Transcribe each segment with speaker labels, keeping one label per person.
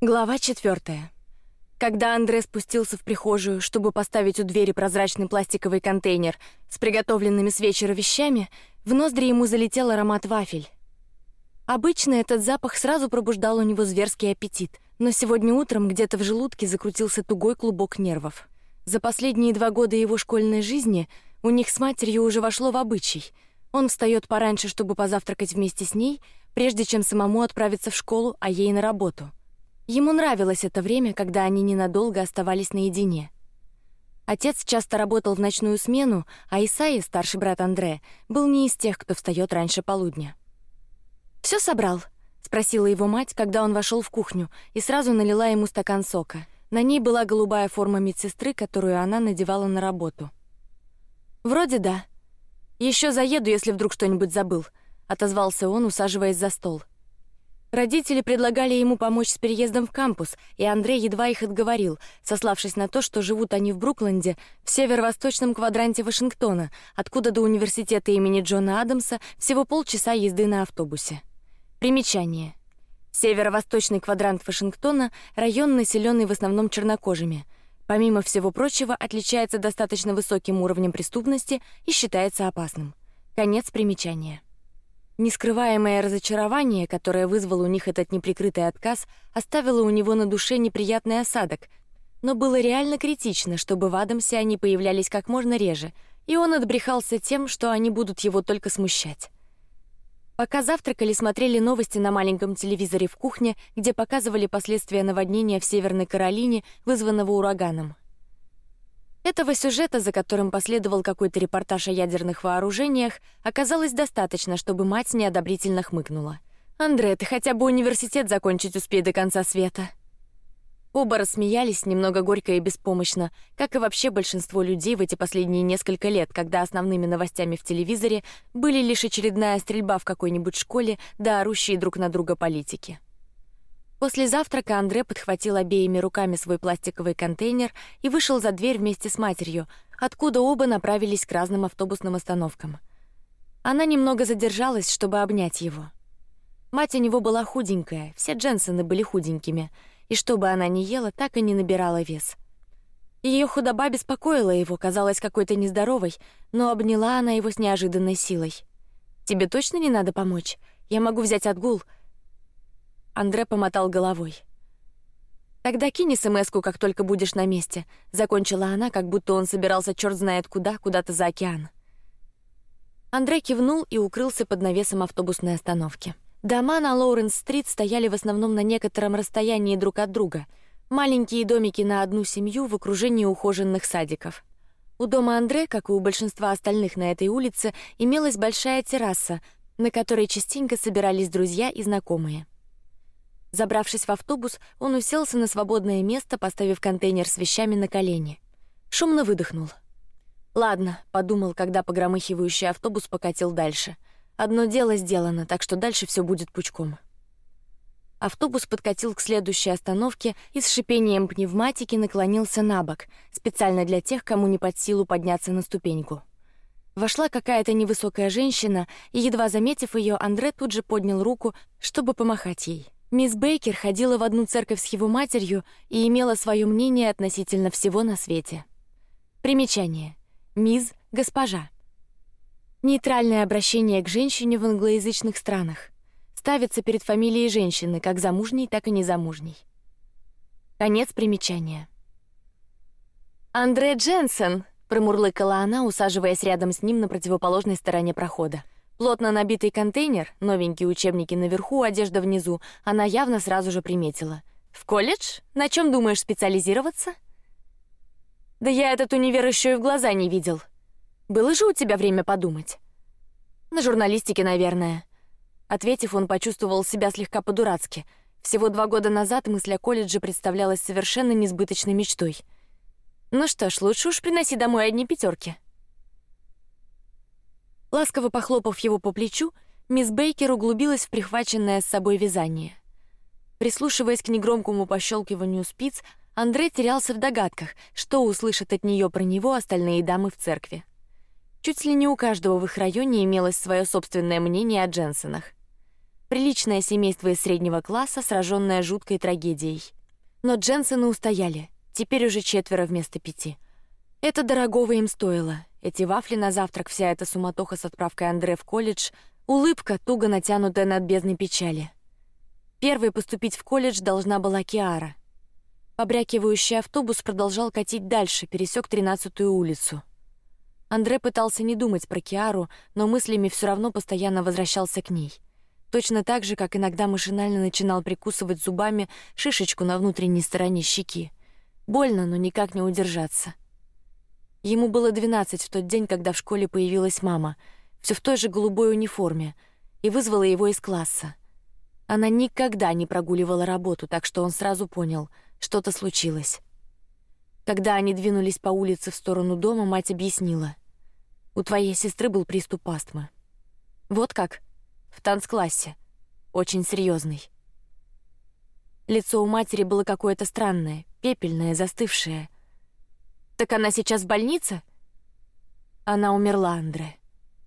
Speaker 1: Глава четвертая. Когда Андре спустился в прихожую, чтобы поставить у двери прозрачный пластиковый контейнер с приготовленными с вечера вещами, в ноздри ему залетел аромат вафель. Обычно этот запах сразу пробуждал у него зверский аппетит, но сегодня утром где-то в желудке закрутился тугой клубок нервов. За последние два года его школьной жизни у них с матерью уже вошло в обычай. Он встает пораньше, чтобы позавтракать вместе с ней, прежде чем самому отправиться в школу, а ей на работу. Ему нравилось это время, когда они ненадолго оставались наедине. Отец часто работал в ночную смену, а Исаи, старший брат Андре, был не из тех, кто встает раньше полудня. Все собрал? спросила его мать, когда он вошел в кухню, и сразу налила ему стакан сока. На ней была голубая форма медсестры, которую она надевала на работу. Вроде да. Еще заеду, если вдруг что-нибудь забыл, отозвался он, усаживаясь за стол. Родители предлагали ему помочь с переездом в кампус, и Андрей едва их отговорил, сославшись на то, что живут они в Брукленде, в северо-восточном квадранте Вашингтона, откуда до университета имени Джона Адамса всего полчаса езды на автобусе. Примечание: северо-восточный квадрант Вашингтона — район, населенный в основном чернокожими. Помимо всего прочего, отличается достаточно высоким уровнем преступности и считается опасным. Конец примечания. Нескрываемое разочарование, которое вызвал у них этот неприкрытый отказ, оставило у него на душе неприятный осадок. Но было реально критично, чтобы в Адамсе они появлялись как можно реже, и он отбрехался тем, что они будут его только смущать. Пока завтракали, смотрели новости на маленьком телевизоре в кухне, где показывали последствия наводнения в Северной Каролине, вызванного ураганом. Этого сюжета, за которым последовал какой-то репортаж о ядерных вооружениях, оказалось достаточно, чтобы мать неодобрительно хмыкнула. Андре, ты хотя бы университет закончить успей до конца света. Оба рассмеялись немного горько и беспомощно, как и вообще большинство людей в эти последние несколько лет, когда основными новостями в телевизоре были лишь очередная стрельба в какой-нибудь школе да орущие друг на друга политики. После завтрака Андре подхватил обеими руками свой пластиковый контейнер и вышел за дверь вместе с матерью, откуда оба направились к разным автобусным остановкам. Она немного задержалась, чтобы обнять его. Мать у него была худенькая, все Дженсоны были худенькими, и что бы она ни ела, так и не набирала вес. Ее худоба беспокоила его, казалась какой-то нездоровой, но обняла она его с неожиданной силой. Тебе точно не надо помочь? Я могу взять отгул. Андре помотал головой. Тогда кинь смску, как только будешь на месте. Закончила она, как будто он собирался черт знает куда, куда-то за океан. Андре кивнул и укрылся под навесом автобусной остановки. Дома на Лоуренс-стрит стояли в основном на некотором расстоянии друг от друга. Маленькие домики на одну семью в окружении ухоженных садиков. У дома Андре, как и у большинства остальных на этой улице, имелась большая терраса, на которой частенько собирались друзья и знакомые. Забравшись в автобус, он уселся на свободное место, поставив контейнер с вещами на колени. Шумно выдохнул. Ладно, подумал, когда погромыхивающий автобус покатил дальше. Одно дело сделано, так что дальше все будет пучком. Автобус подкатил к следующей остановке и с шипением пневматики наклонился на бок, специально для тех, кому не под силу подняться на ступеньку. Вошла какая-то невысокая женщина, и едва заметив ее, Андре тут же поднял руку, чтобы помахать ей. Мисс Бейкер ходила в одну церковь с его матерью и имела свое мнение относительно всего на свете. Примечание: мисс, госпожа. Нейтральное обращение к женщине в англоязычных странах ставится перед фамилией женщины, как замужней, так и незамужней. Конец примечания. Андре Дженсен, промурлыкала она, усаживаясь рядом с ним на противоположной стороне прохода. Плотно набитый контейнер, новенькие учебники наверху, одежда внизу. Она явно сразу же приметила. В колледж? На чем думаешь специализироваться? Да я этот универ еще и в глаза не видел. Было же у тебя время подумать. На журналистике, наверное. Ответив, он почувствовал себя слегка по-дурацки. Всего два года назад мысль о колледже представлялась совершенно несбыточной мечтой. Ну что ж, лучше уж приноси домой одни пятерки. Ласково похлопав его по плечу, мисс Бейкер углубилась в прихваченное с собой вязание. Прислушиваясь к негромкому пощелкиванию спиц, Андрей терялся в догадках, что услышат от нее про него остальные дамы в церкви. Чуть ли не у каждого в их районе имелось свое собственное мнение о Дженсонах. Приличное семейство из среднего класса, сраженное жуткой трагедией. Но Дженсены устояли. Теперь уже четверо вместо пяти. Это дорогого им стоило. Эти вафли на завтрак, вся эта суматоха с отправкой Андре в колледж, улыбка, туго натянутая над бездной печали. Первой поступить в колледж должна была Киара. Побрякивающий автобус продолжал катить дальше, пересек тринадцатую улицу. Андре пытался не думать про Киару, но мыслями все равно постоянно возвращался к ней. Точно так же, как иногда машинально начинал прикусывать зубами шишечку на внутренней стороне щеки. Больно, но никак не удержаться. Ему было двенадцать в тот день, когда в школе появилась мама, все в той же голубой униформе, и вызвала его из класса. Она никогда не прогуливала работу, так что он сразу понял — что-то случилось. Когда они двинулись по улице в сторону дома, мать объяснила: у твоей сестры был приступ астмы. Вот как? В танцклассе. Очень серьезный. Лицо у матери было какое-то странное, пепельное, застывшее. Так она сейчас в больнице? Она умерла, Андре.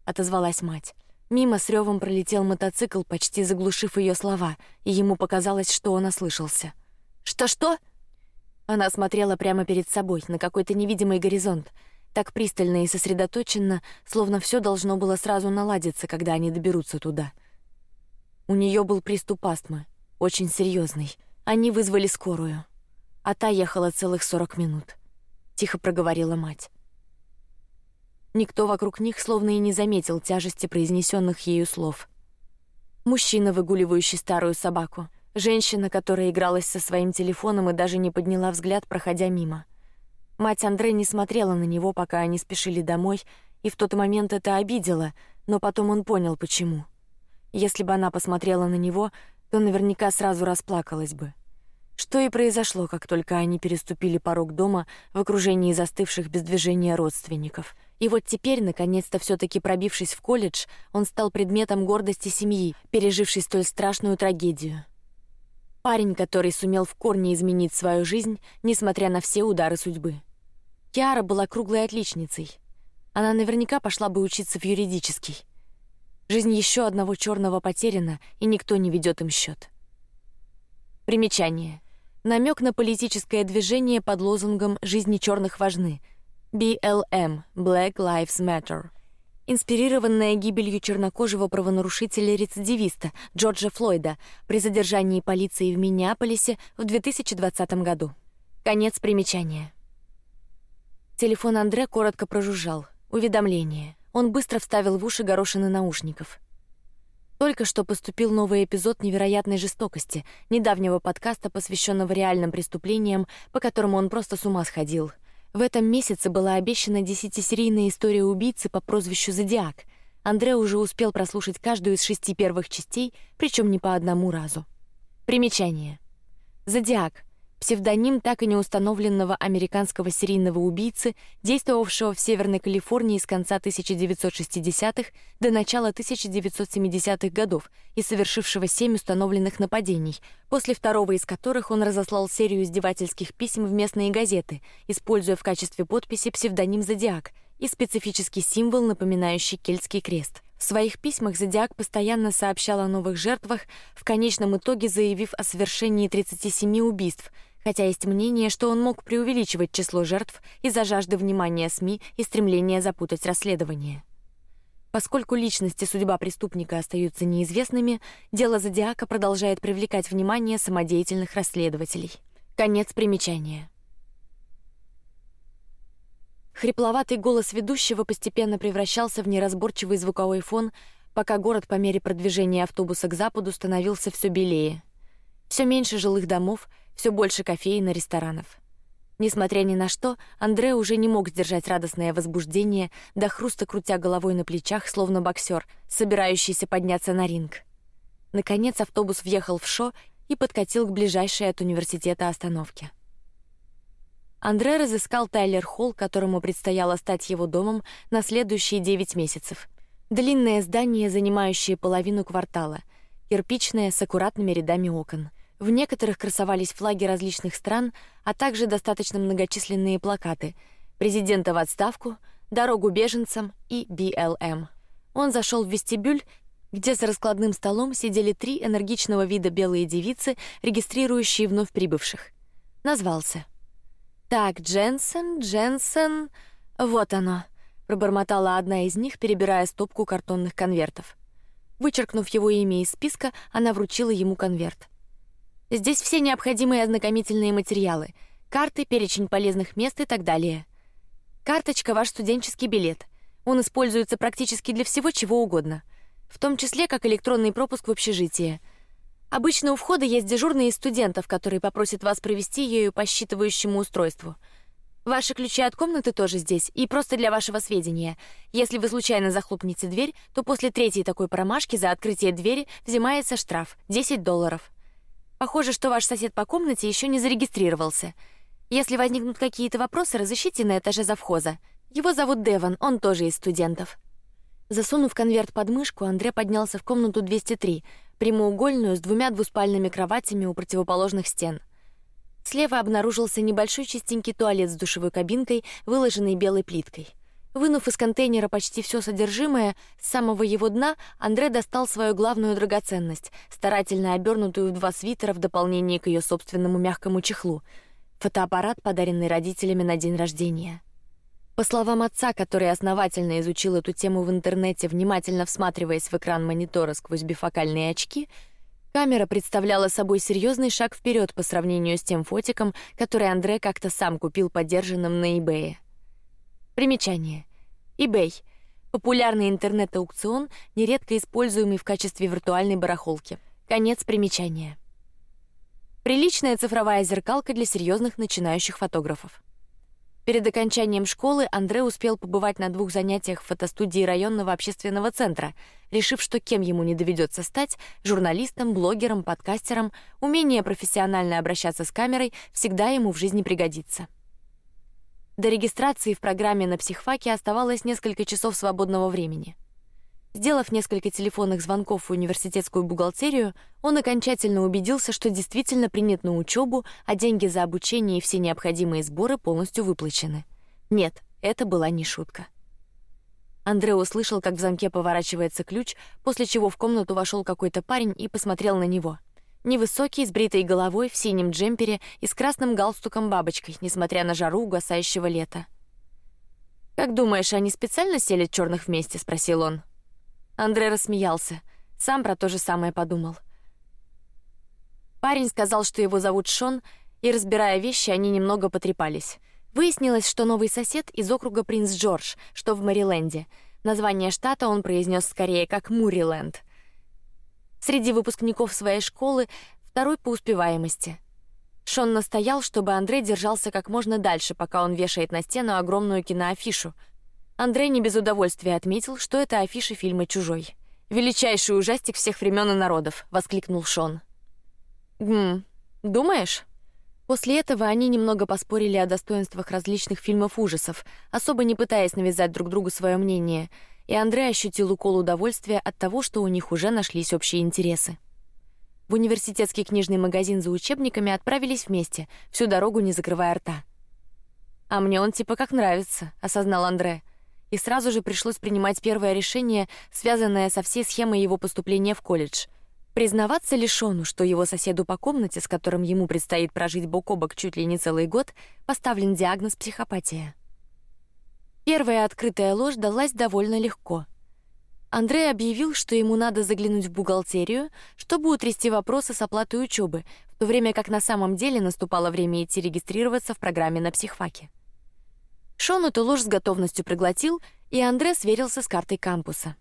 Speaker 1: Отозвалась мать. Мимо с ревом пролетел мотоцикл, почти заглушив ее слова, и ему показалось, что он ослышался. Что что? Она смотрела прямо перед собой на какой-то невидимый горизонт, так пристально и сосредоточенно, словно все должно было сразу наладиться, когда они доберутся туда. У нее был приступ астмы, очень серьезный. Они вызвали скорую, а та ехала целых сорок минут. Тихо проговорила мать. Никто вокруг них словно и не заметил тяжести произнесенных ею слов. Мужчина, выгуливающий старую собаку, Женщина, которая игралась со своим телефоном и даже не подняла взгляд, проходя мимо. Мать Андре не смотрела на него, пока они спешили домой, и в тот момент это обидело, но потом он понял, почему. Если бы она посмотрела на него, то наверняка сразу расплакалась бы. Что и произошло, как только они переступили порог дома в окружении застывших без движения родственников. И вот теперь, наконец-то, все-таки пробившись в колледж, он стал предметом гордости семьи, пережившей столь страшную трагедию. Парень, который сумел в корне изменить свою жизнь, несмотря на все удары судьбы. Киара была круглой отличницей. Она наверняка пошла бы учиться в юридический. Жизнь еще одного черного потеряна, и никто не ведет им счет. Примечание: намек на политическое движение под лозунгом "Жизни черных важны" BLM Black Lives Matter инспирированная гибелью чернокожего правонарушителя-рецидивиста Джорджа Флойда при задержании полиции в Миннеаполисе в 2020 году. Конец примечания. Телефон Андре коротко прожужжал. Уведомление. Он быстро вставил в уши горошины наушников. Только что поступил новый эпизод невероятной жестокости, недавнего подкаста, посвященного реальным преступлениям, по которым он просто с ума сходил. В этом месяце была обещана десятисерийная история убийцы по прозвищу Зодиак. Андре уже успел прослушать каждую из шести первых частей, причем не по одному разу. Примечание: Зодиак псевдоним так и не установленного американского серийного убийцы, действовавшего в Северной Калифорнии с конца 1960-х до начала 1970-х годов и совершившего семь установленных нападений, после второго из которых он разослал серию издевательских писем в местные газеты, используя в качестве подписи псевдоним Зодиак и специфический символ, напоминающий кельтский крест. В своих письмах Зодиак постоянно сообщал о новых жертвах, в конечном итоге заявив о совершении 37 убийств, хотя есть мнение, что он мог преувеличивать число жертв из-за жажды внимания СМИ и стремления запутать расследование. Поскольку личность и судьба преступника остаются неизвестными, дело Зодиака продолжает привлекать внимание самодеятельных расследователей. Конец примечания. Хрипловатый голос ведущего постепенно превращался в неразборчивый звуковой фон, пока город по мере продвижения автобуса к западу становился все белее. Все меньше жилых домов, все больше кофеин и ресторанов. Несмотря ни на что, Андре уже не мог сдержать радостное возбуждение, до хруста крутя головой на плечах, словно боксер, собирающийся подняться на ринг. Наконец автобус въехал в Шо и подкатил к ближайшей от университета остановке. Андре разыскал Тайлер Холл, которому предстояло стать его домом на следующие девять месяцев. Длинное здание, занимающее половину квартала, кирпичное с аккуратными рядами окон. В некоторых красовались флаги различных стран, а также достаточно многочисленные плакаты: президента в отставку, дорогу беженцам и BLM. Он зашел в вестибюль где за раскладным столом сидели три энергичного вида белые девицы, регистрирующие вновь прибывших. Назвался. Так, Дженсен, Дженсен, вот оно, пробормотала одна из них, перебирая стопку картонных конвертов. Вычеркнув его имя из списка, она вручила ему конверт. Здесь все необходимые ознакомительные материалы, карты, перечень полезных мест и так далее. Карточка ваш студенческий билет. Он используется практически для всего чего угодно, в том числе как электронный пропуск в общежитие. Обычно у входа есть дежурный из студентов, который попросит вас провести ею по считывающему устройству. Ваши ключи от комнаты тоже здесь, и просто для вашего сведения, если вы случайно захлопнете дверь, то после третьей такой промашки за открытие двери взимается штраф 10 долларов. Похоже, что ваш сосед по комнате еще не зарегистрировался. Если возникнут какие-то вопросы, разыщите на этаже завхоза. Его зовут Деван, он тоже из студентов. Засунув конверт под мышку, Андрей поднялся в комнату 203, прямоугольную с двумя двуспальными кроватями у противоположных стен. Слева обнаружился небольшой чистенький туалет с душевой кабинкой, выложенной белой плиткой. Вынув из контейнера почти все содержимое, с самого его дна Андре достал свою главную драгоценность, старательно обернутую в два свитера в дополнение к ее собственному мягкому чехлу — фотоаппарат, подаренный родителями на день рождения. По словам отца, который основательно изучил эту тему в интернете, внимательно всматриваясь в экран монитора сквозь бифокальные очки, камера представляла собой серьезный шаг вперед по сравнению с тем фотиком, который Андре как-то сам купил подержанным на eBay. Примечание: eBay — популярный интернет-аукцион, нередко используемый в качестве виртуальной барахолки. Конец примечания. Приличная цифровая зеркалка для серьезных начинающих фотографов. Перед окончанием школы Андре успел побывать на двух занятиях в фотостудии районного общественного центра, решив, что кем ему не доведется стать — журналистом, блогером, подкастером, умение профессионально обращаться с камерой всегда ему в жизни пригодится. До регистрации в программе на психфаке оставалось несколько часов свободного времени. Сделав несколько телефонных звонков в университетскую бухгалтерию, он окончательно убедился, что действительно принят на учебу, а деньги за обучение и все необходимые сборы полностью выплачены. Нет, это была не шутка. Андрей услышал, как в замке поворачивается ключ, после чего в комнату вошел какой-то парень и посмотрел на него. Невысокий, с бритой головой, в синем джемпере и с красным галстуком бабочкой, несмотря на жару угасающего лета. Как думаешь, они специально селят черных вместе? – спросил он. Андрей рассмеялся. Сам про то же самое подумал. Парень сказал, что его зовут Шон, и разбирая вещи, они немного потрепались. Выяснилось, что новый сосед из округа Принц Джордж, что в Мэриленде. Название штата он произнес скорее как Муриленд. Среди выпускников своей школы второй по успеваемости. Шон настоял, чтобы Андрей держался как можно дальше, пока он вешает на стену огромную киноафишу, Андрей не без удовольствия отметил, что это афиша фильма «Чужой». Величайший ужастик всех времен и народов, воскликнул Шон. Гм, думаешь? После этого они немного поспорили о достоинствах различных фильмов ужасов, особо не пытаясь навязать друг другу свое мнение, и Андрей ощутил укол удовольствия от того, что у них уже нашлись общие интересы. В университетский книжный магазин за учебниками отправились вместе, всю дорогу не закрывая рта. А мне он типа как нравится, осознал Андрей и сразу же пришлось принимать первое решение, связанное со всей схемой его поступления в колледж. Признаваться лишёну, что его соседу по комнате, с которым ему предстоит прожить бок о бок чуть ли не целый год, поставлен диагноз психопатия. Первая открытая ложь далась довольно легко. Андрей объявил, что ему надо заглянуть в бухгалтерию, чтобы утрясти вопросы с оплатой учебы, в то время как на самом деле наступало время идти регистрироваться в программе на психфаке. Шон эту ложь с готовностью проглотил, и Андре сверился с картой кампуса.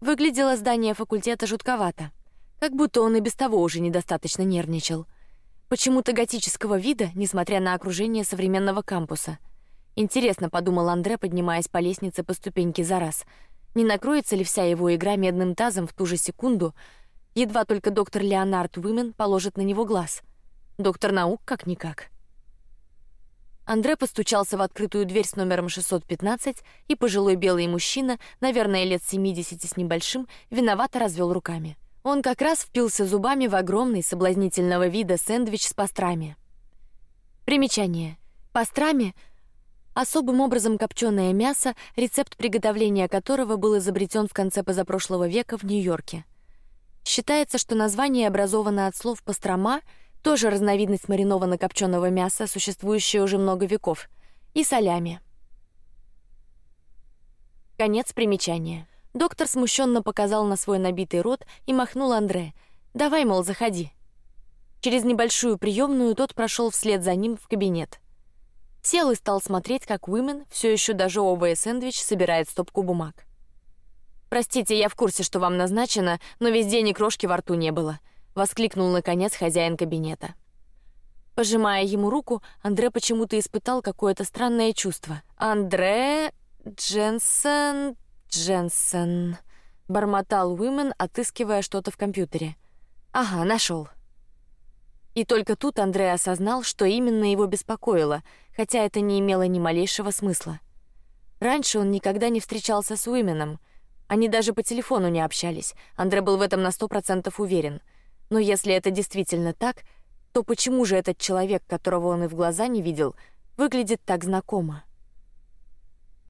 Speaker 1: Выглядело здание факультета жутковато, как будто он и без того уже недостаточно нервничал. Почему-то готического вида, несмотря на окружение современного кампуса. Интересно, подумал Андре, поднимаясь по лестнице по ступеньке за раз, не накроется ли вся его игра медным тазом в ту же секунду, едва только доктор Леонард Уимен положит на него глаз. Доктор наук как никак. Андре постучался в открытую дверь с номером 615, и пожилой белый мужчина, наверное лет 70 с небольшим, виновато развел руками. Он как раз впился зубами в огромный соблазнительного вида сэндвич с пастрами. Примечание: пастрами Особым образом копченое мясо, рецепт приготовления которого был изобретен в конце позапрошлого века в Нью-Йорке. Считается, что название образовано от слов пастрома, тоже разновидность маринованно-копченого мяса, существующая уже много веков, и солями. Конец примечания. Доктор смущенно показал на свой набитый рот и махнул Андре. Давай, мол, заходи. Через небольшую приемную тот прошел вслед за ним в кабинет. Сел и стал смотреть, как Уимен, все еще дожевывая сэндвич, собирает стопку бумаг. Простите, я в курсе, что вам назначено, но весь день и крошки во рту не было. Воскликнул наконец хозяин кабинета. Пожимая ему руку, Андре почему-то испытал какое-то странное чувство. Андре Дженсен Дженсен бормотал Уимен, отыскивая что-то в компьютере. Ага, нашел. И только тут Андрей осознал, что именно его беспокоило, хотя это не имело ни малейшего смысла. Раньше он никогда не встречался с Уименом, они даже по телефону не общались. Андрей был в этом на сто процентов уверен. Но если это действительно так, то почему же этот человек, которого он и в глаза не видел, выглядит так знакомо?